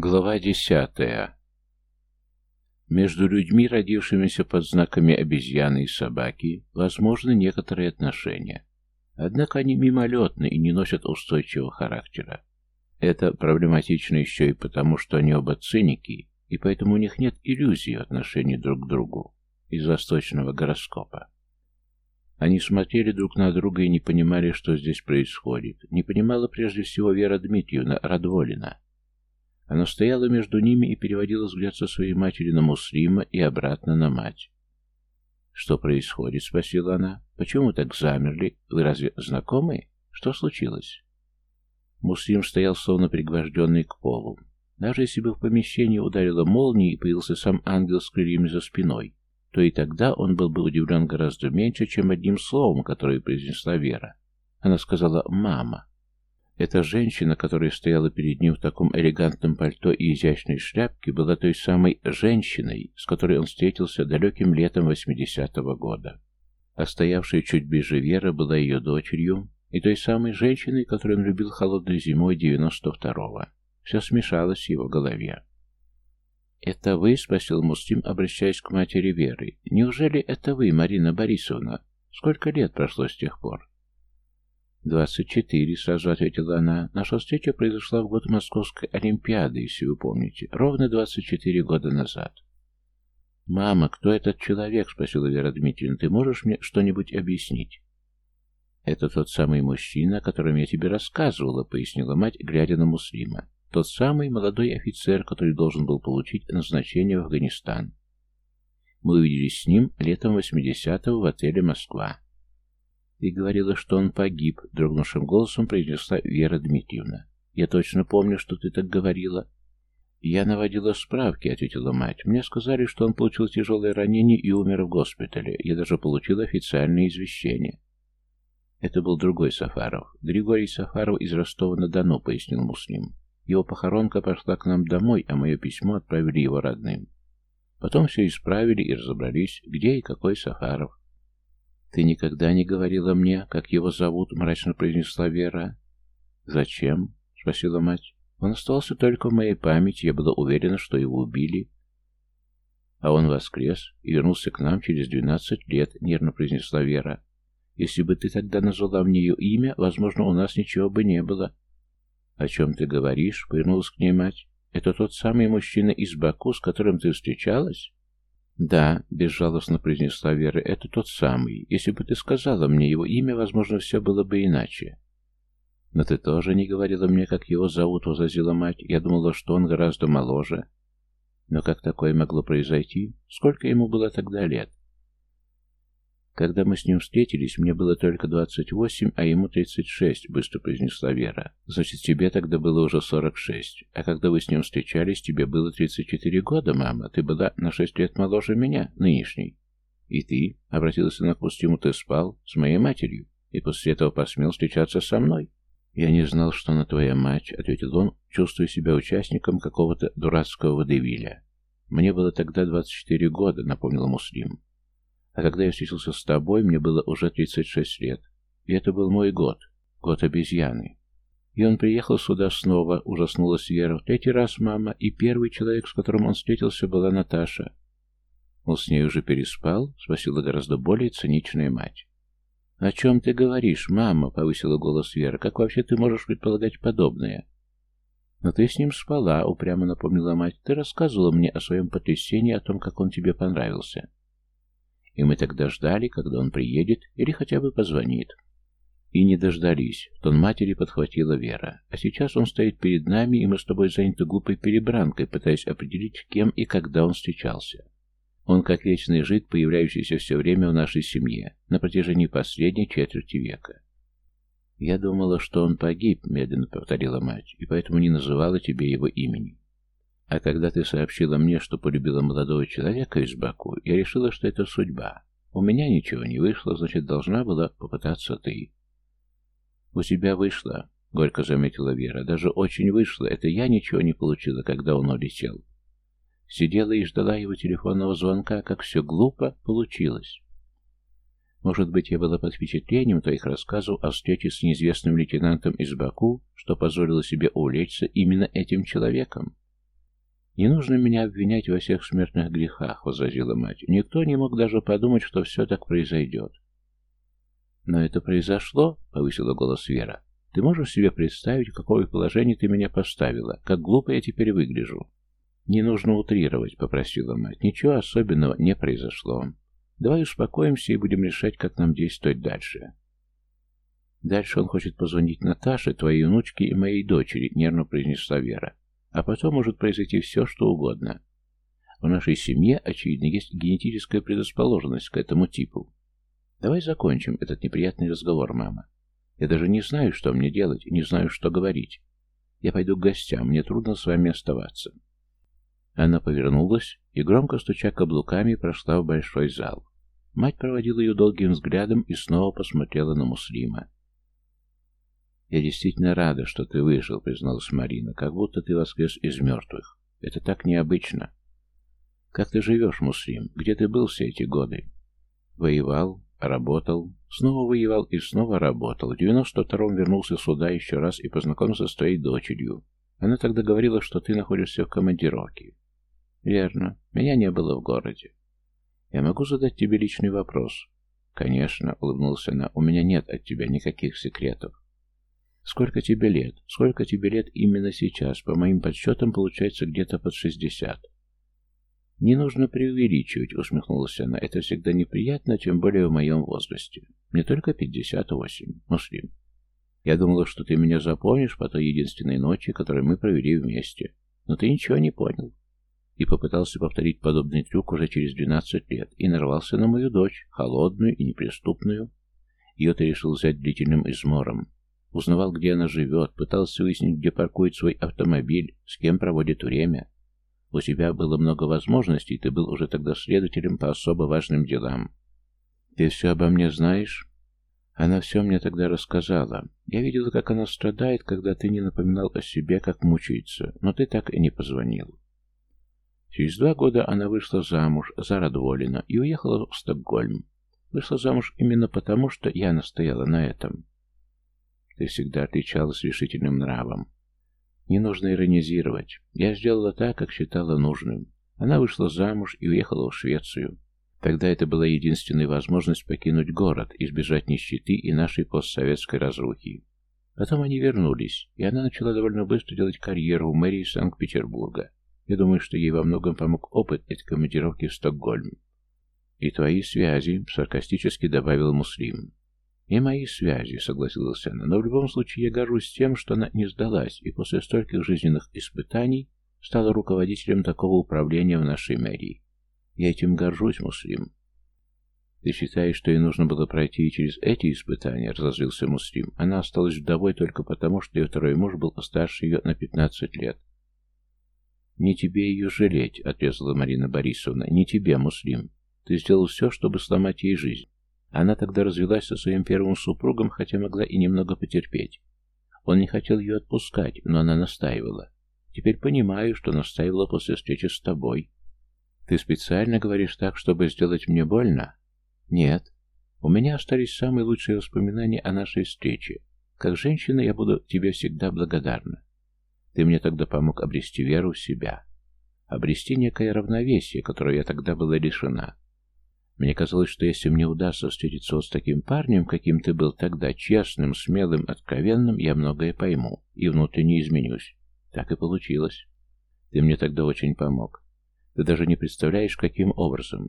Глава десятая. Между людьми, родившимися под знаками обезьяны и собаки, возможны некоторые отношения. Однако они мимолетны и не носят устойчивого характера. Это проблематично еще и потому, что они оба циники, и поэтому у них нет иллюзий в отношении друг к другу из восточного гороскопа. Они смотрели друг на друга и не понимали, что здесь происходит. Не понимала прежде всего Вера Дмитриевна Радволина. Она стояла между ними и переводила взгляд со своей матери на Муслима и обратно на мать. «Что происходит?» — спросила она. «Почему так замерли? Вы разве знакомы? Что случилось?» Муслим стоял словно пригвожденный к полу. Даже если бы в помещении ударила молния и появился сам ангел с крыльями за спиной, то и тогда он был бы удивлен гораздо меньше, чем одним словом, которое произнесла Вера. Она сказала «мама». Эта женщина, которая стояла перед ним в таком элегантном пальто и изящной шляпке, была той самой женщиной, с которой он встретился далеким летом 80-го года. А стоявшая чуть ближе Вера была ее дочерью и той самой женщиной, которую он любил холодной зимой 92-го. Все смешалось в его голове. «Это вы?» — спросил Муслим, обращаясь к матери Веры. «Неужели это вы, Марина Борисовна? Сколько лет прошло с тех пор?» «Двадцать четыре», — сразу ответила она. «Наша встреча произошла в год Московской Олимпиады, если вы помните, ровно двадцать четыре года назад». «Мама, кто этот человек?» — спросила Вера Дмитриевна. «Ты можешь мне что-нибудь объяснить?» «Это тот самый мужчина, о котором я тебе рассказывала», — пояснила мать, глядя на Муслима. «Тот самый молодой офицер, который должен был получить назначение в Афганистан. Мы увиделись с ним летом 80-го в отеле «Москва». «Ты говорила, что он погиб», — дрогнувшим голосом произнесла Вера Дмитриевна. «Я точно помню, что ты так говорила». «Я наводила справки», — ответила мать. «Мне сказали, что он получил тяжелое ранение и умер в госпитале. Я даже получила официальное извещение». Это был другой Сафаров. Григорий Сафаров из Ростова-на-Дону, пояснил Муслим. Его похоронка пошла к нам домой, а мое письмо отправили его родным. Потом все исправили и разобрались, где и какой Сафаров. «Ты никогда не говорила мне, как его зовут?» — мрачно произнесла Вера. «Зачем?» — спросила мать. «Он остался только в моей памяти. Я была уверена, что его убили». «А он воскрес и вернулся к нам через двенадцать лет», — нервно произнесла Вера. «Если бы ты тогда назвала мне ее имя, возможно, у нас ничего бы не было». «О чем ты говоришь?» — повернулась к ней мать. «Это тот самый мужчина из Баку, с которым ты встречалась?» «Да», — безжалостно произнесла Вера, — «это тот самый. Если бы ты сказала мне его имя, возможно, все было бы иначе». «Но ты тоже не говорила мне, как его зовут», — возразила мать. «Я думала, что он гораздо моложе». «Но как такое могло произойти? Сколько ему было тогда лет?» «Когда мы с ним встретились, мне было только двадцать восемь, а ему тридцать шесть», — быстро произнесла Вера. «Значит, тебе тогда было уже сорок шесть. А когда вы с ним встречались, тебе было тридцать четыре года, мама. Ты была на шесть лет моложе меня, нынешней». «И ты?» — обратилась она к Пустиму. «Ты спал с моей матерью, и после этого посмел встречаться со мной». «Я не знал, что она твоя мать», — ответил он, чувствуя себя участником какого-то дурацкого водевиля. «Мне было тогда двадцать четыре года», — напомнил Муслим. А когда я встретился с тобой, мне было уже 36 лет. И это был мой год. Год обезьяны. И он приехал сюда снова, ужаснулась Вера. В третий раз мама, и первый человек, с которым он встретился, была Наташа. Он с ней уже переспал? Спросила гораздо более циничная мать. «О чем ты говоришь, мама?» — повысила голос Вера. «Как вообще ты можешь предполагать подобное?» «Но ты с ним спала», — упрямо напомнила мать. «Ты рассказывала мне о своем потрясении, о том, как он тебе понравился». И мы тогда ждали, когда он приедет или хотя бы позвонит. И не дождались. Тон матери подхватила Вера. А сейчас он стоит перед нами, и мы с тобой заняты глупой перебранкой, пытаясь определить, кем и когда он встречался. Он как вечный жид, появляющийся все время в нашей семье, на протяжении последней четверти века. «Я думала, что он погиб», — медленно повторила мать, «и поэтому не называла тебе его имени. А когда ты сообщила мне, что полюбила молодого человека из Баку, я решила, что это судьба. У меня ничего не вышло, значит, должна была попытаться ты. У тебя вышло, горько заметила Вера. Даже очень вышло. Это я ничего не получила, когда он улетел. Сидела и ждала его телефонного звонка, как все глупо получилось. Может быть, я была под впечатлением твоих рассказов о встрече с неизвестным лейтенантом из Баку, что позволило себе увлечься именно этим человеком? «Не нужно меня обвинять во всех смертных грехах», — возразила мать. «Никто не мог даже подумать, что все так произойдет». «Но это произошло», — повысила голос Вера. «Ты можешь себе представить, какое положение ты меня поставила? Как глупо я теперь выгляжу?» «Не нужно утрировать», — попросила мать. «Ничего особенного не произошло. Давай успокоимся и будем решать, как нам действовать дальше». «Дальше он хочет позвонить Наташе, твоей внучке и моей дочери», — нервно произнесла Вера. «А потом может произойти все, что угодно. В нашей семье, очевидно, есть генетическая предрасположенность к этому типу. Давай закончим этот неприятный разговор, мама. Я даже не знаю, что мне делать, не знаю, что говорить. Я пойду к гостям, мне трудно с вами оставаться». Она повернулась и, громко стуча каблуками, прошла в большой зал. Мать проводила ее долгим взглядом и снова посмотрела на Муслима. «Я действительно рада, что ты выжил», — призналась Марина, — «как будто ты воскрес из мертвых. Это так необычно». «Как ты живешь, Муслим? Где ты был все эти годы?» «Воевал, работал, снова воевал и снова работал. В девяносто втором вернулся сюда еще раз и познакомился с твоей дочерью. Она тогда говорила, что ты находишься в командировке». «Верно. Меня не было в городе. Я могу задать тебе личный вопрос?» «Конечно», — улыбнулся она, — «у меня нет от тебя никаких секретов». Сколько тебе лет? Сколько тебе лет именно сейчас? По моим подсчетам, получается где-то под шестьдесят. Не нужно преувеличивать, усмехнулась она. Это всегда неприятно, тем более в моем возрасте. Мне только пятьдесят восемь. Муслим. Я думала, что ты меня запомнишь по той единственной ночи, которую мы провели вместе. Но ты ничего не понял. И попытался повторить подобный трюк уже через двенадцать лет, и нарвался на мою дочь, холодную и неприступную. Ее ты решил взять длительным измором, Узнавал, где она живет, пытался выяснить, где паркует свой автомобиль, с кем проводит время. У тебя было много возможностей, ты был уже тогда следователем по особо важным делам. Ты все обо мне знаешь? Она все мне тогда рассказала. Я видела, как она страдает, когда ты не напоминал о себе, как мучается, но ты так и не позвонил. Через два года она вышла замуж за Радволина и уехала в Стокгольм. Вышла замуж именно потому, что я настояла на этом. Ты всегда отличалась решительным нравом. Не нужно иронизировать. Я сделала так, как считала нужным. Она вышла замуж и уехала в Швецию. Тогда это была единственная возможность покинуть город, избежать нищеты и нашей постсоветской разрухи. Потом они вернулись, и она начала довольно быстро делать карьеру в мэрии Санкт-Петербурга. Я думаю, что ей во многом помог опыт этой командировки в Стокгольм. «И твои связи», — саркастически добавил Муслим. «И мои связи», — согласилась она, — «но в любом случае я горжусь тем, что она не сдалась и после стольких жизненных испытаний стала руководителем такого управления в нашей мэрии. Я этим горжусь, Муслим». «Ты считаешь, что ей нужно было пройти через эти испытания?» — разозлился Муслим. «Она осталась вдовой только потому, что ее второй муж был старше ее на пятнадцать лет». «Не тебе ее жалеть», — отрезала Марина Борисовна. «Не тебе, Муслим. Ты сделал все, чтобы сломать ей жизнь. Она тогда развелась со своим первым супругом, хотя могла и немного потерпеть. Он не хотел ее отпускать, но она настаивала. Теперь понимаю, что настаивала после встречи с тобой. Ты специально говоришь так, чтобы сделать мне больно? Нет. У меня остались самые лучшие воспоминания о нашей встрече. Как женщина я буду тебе всегда благодарна. Ты мне тогда помог обрести веру в себя. Обрести некое равновесие, которое я тогда была лишена. Мне казалось, что если мне удастся встретиться вот с таким парнем, каким ты был тогда, честным, смелым, откровенным, я многое пойму и внутренне изменюсь. Так и получилось. Ты мне тогда очень помог. Ты даже не представляешь, каким образом.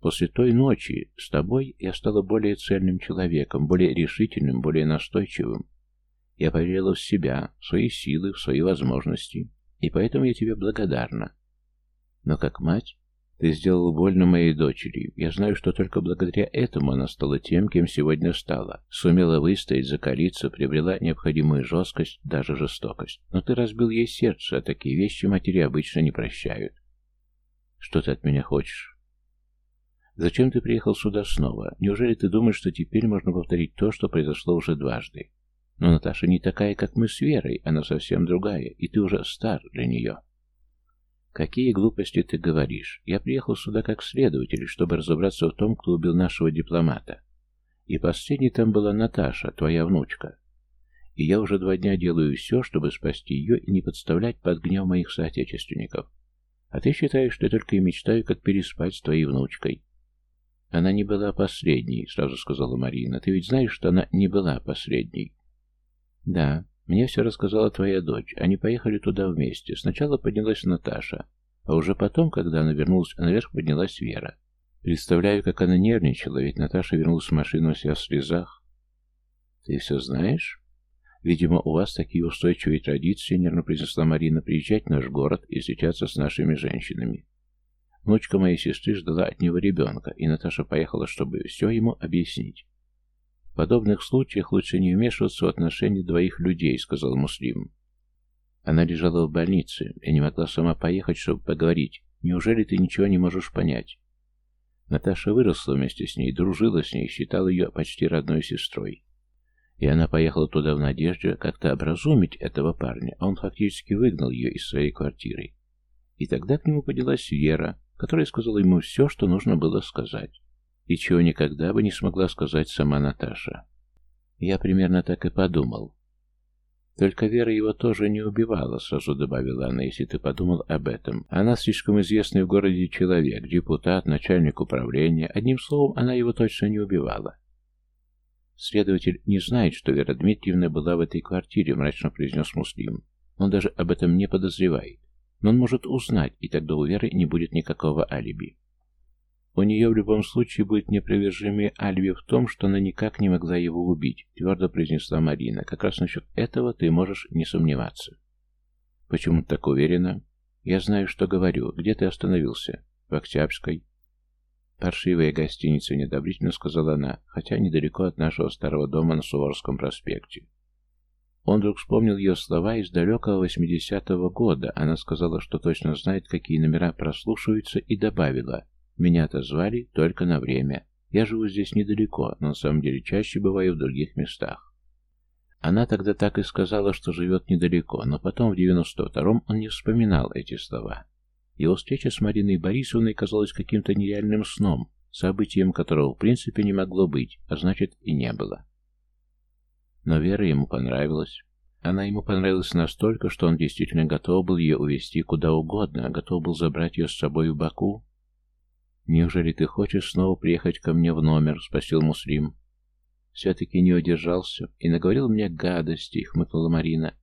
После той ночи с тобой я стала более цельным человеком, более решительным, более настойчивым. Я поверила в себя, в свои силы, в свои возможности, и поэтому я тебе благодарна. Но как мать ты сделал больно моей дочери. Я знаю, что только благодаря этому она стала тем, кем сегодня стала. Сумела выстоять, закалиться, приобрела необходимую жесткость, даже жестокость. Но ты разбил ей сердце, а такие вещи матери обычно не прощают. Что ты от меня хочешь? Зачем ты приехал сюда снова? Неужели ты думаешь, что теперь можно повторить то, что произошло уже дважды? Но Наташа не такая, как мы с Верой, она совсем другая, и ты уже стар для нее. «Какие глупости ты говоришь? Я приехал сюда как следователь, чтобы разобраться в том, кто убил нашего дипломата. И последней там была Наташа, твоя внучка. И я уже два дня делаю все, чтобы спасти ее и не подставлять под гнев моих соотечественников. А ты считаешь, что я только и мечтаю, как переспать с твоей внучкой. Она не была последней, сразу сказала Марина. Ты ведь знаешь, что она не была последней? Да, мне все рассказала твоя дочь. Они поехали туда вместе. Сначала поднялась Наташа, а уже потом, когда она вернулась наверх, поднялась Вера. Представляю, как она нервничала, ведь Наташа вернулась в машину вся в слезах. Ты все знаешь? Видимо, у вас такие устойчивые традиции, нервно произнесла Марина, приезжать в наш город и встречаться с нашими женщинами. Внучка моей сестры ждала от него ребенка, и Наташа поехала, чтобы все ему объяснить. В подобных случаях лучше не вмешиваться в отношения двоих людей, сказал Муслим. Она лежала в больнице и не могла сама поехать, чтобы поговорить. Неужели ты ничего не можешь понять? Наташа выросла вместе с ней, дружила с ней, считала ее почти родной сестрой. И она поехала туда в надежде как-то образумить этого парня, а он фактически выгнал ее из своей квартиры. И тогда к нему поднялась Вера, которая сказала ему все, что нужно было сказать, и чего никогда бы не смогла сказать сама Наташа. Я примерно так и подумал. Только Вера его тоже не убивала, сразу добавила она, если ты подумал об этом. Она слишком известный в городе человек, депутат, начальник управления. Одним словом, она его точно не убивала. Следователь не знает, что Вера Дмитриевна была в этой квартире, мрачно произнес Муслим. Он даже об этом не подозревает. Но он может узнать, и тогда у Веры не будет никакого алиби. У нее в любом случае будет непровержимое алиби в том, что она никак не могла его убить, твердо произнесла Марина. Как раз насчет этого ты можешь не сомневаться. Почему ты так уверена? Я знаю, что говорю. Где ты остановился? В Октябрьской. Паршивая гостиница, недобрительно сказала она, хотя недалеко от нашего старого дома на Суворовском проспекте. Он вдруг вспомнил ее слова из далекого 80-го года. Она сказала, что точно знает, какие номера прослушиваются, и добавила «Меня-то звали только на время. Я живу здесь недалеко, но на самом деле чаще бываю в других местах». Она тогда так и сказала, что живет недалеко, но потом в 92-м он не вспоминал эти слова. Его встреча с Мариной Борисовной казалась каким-то нереальным сном, событием которого в принципе не могло быть, а значит и не было. Но Вера ему понравилась. Она ему понравилась настолько, что он действительно готов был ее увезти куда угодно, готов был забрать ее с собой в Баку. «Неужели ты хочешь снова приехать ко мне в номер?» — спросил Муслим. «Все-таки не удержался и наговорил мне гадости», — хмыкнула Марина.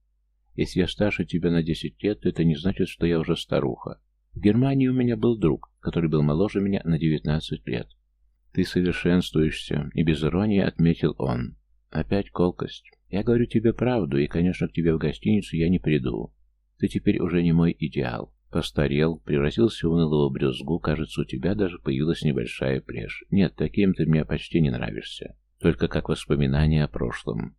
«Если я старше тебя на десять лет, то это не значит, что я уже старуха. В Германии у меня был друг, который был моложе меня на девятнадцать лет. Ты совершенствуешься, и без иронии отметил он. Опять колкость. Я говорю тебе правду, и, конечно, к тебе в гостиницу я не приду. Ты теперь уже не мой идеал. Постарел, превратился в унылого брюзгу, кажется, у тебя даже появилась небольшая плешь. Нет, таким ты мне почти не нравишься. Только как воспоминание о прошлом.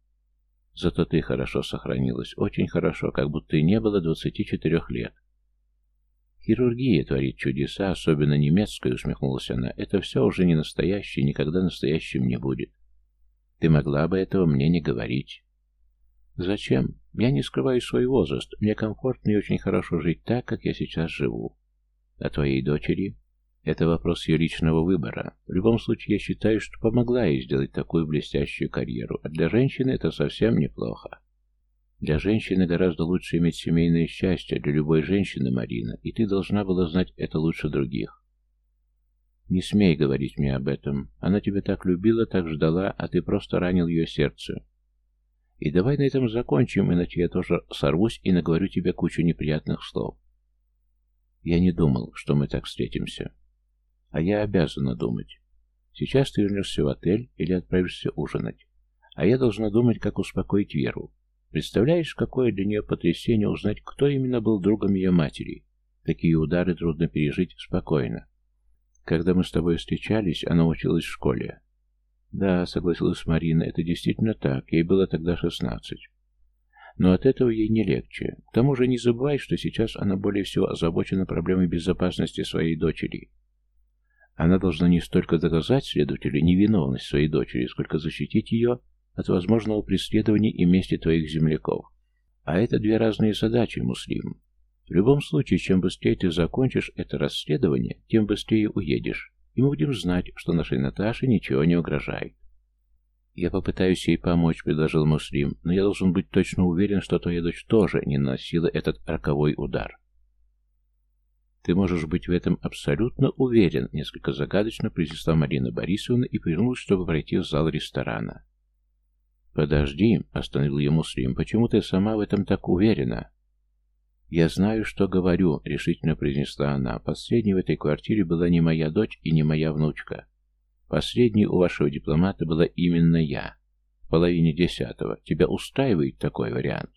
Зато ты хорошо сохранилась, очень хорошо, как будто и не было двадцати четырех лет. Хирургия творит чудеса, особенно немецкая, усмехнулась она. Это все уже не настоящее, никогда настоящим не будет. Ты могла бы этого мне не говорить. Зачем? Я не скрываю свой возраст. Мне комфортно и очень хорошо жить так, как я сейчас живу. А твоей дочери? Это вопрос ее личного выбора. В любом случае, я считаю, что помогла ей сделать такую блестящую карьеру. А для женщины это совсем неплохо. Для женщины гораздо лучше иметь семейное счастье, для любой женщины, Марина, и ты должна была знать это лучше других. «Не смей говорить мне об этом. Она тебя так любила, так ждала, а ты просто ранил ее сердце. И давай на этом закончим, иначе я тоже сорвусь и наговорю тебе кучу неприятных слов. Я не думал, что мы так встретимся. А я обязана думать. Сейчас ты вернешься в отель или отправишься ужинать. А я должна думать, как успокоить Веру. Представляешь, какое для нее потрясение узнать, кто именно был другом ее матери. Такие удары трудно пережить спокойно. Когда мы с тобой встречались, она училась в школе. Да, согласилась Марина, это действительно так. Ей было тогда шестнадцать. Но от этого ей не легче. К тому же не забывай, что сейчас она более всего озабочена проблемой безопасности своей дочери. Она должна не столько доказать следователю невиновность своей дочери, сколько защитить ее от возможного преследования и мести твоих земляков. А это две разные задачи, Муслим. В любом случае, чем быстрее ты закончишь это расследование, тем быстрее уедешь, и мы будем знать, что нашей Наташе ничего не угрожает. «Я попытаюсь ей помочь», — предложил Муслим, «но я должен быть точно уверен, что твоя дочь тоже не наносила этот роковой удар». «Ты можешь быть в этом абсолютно уверен», — несколько загадочно произнесла Марина Борисовна и повернулась, чтобы пройти в зал ресторана. «Подожди», — остановил ее Муслим, — «почему ты сама в этом так уверена?» «Я знаю, что говорю», — решительно произнесла она. «Последней в этой квартире была не моя дочь и не моя внучка. Последней у вашего дипломата была именно я. В половине десятого. Тебя устраивает такой вариант?»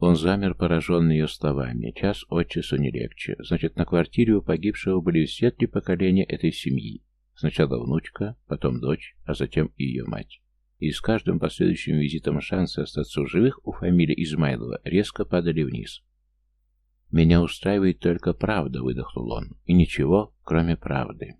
Он замер, пораженный ее словами. Час от часу не легче. Значит, на квартире у погибшего были все три поколения этой семьи. Сначала внучка, потом дочь, а затем и ее мать. И с каждым последующим визитом шансы остаться в живых у фамилии Измайлова резко падали вниз. «Меня устраивает только правда», — выдохнул он. «И ничего, кроме правды».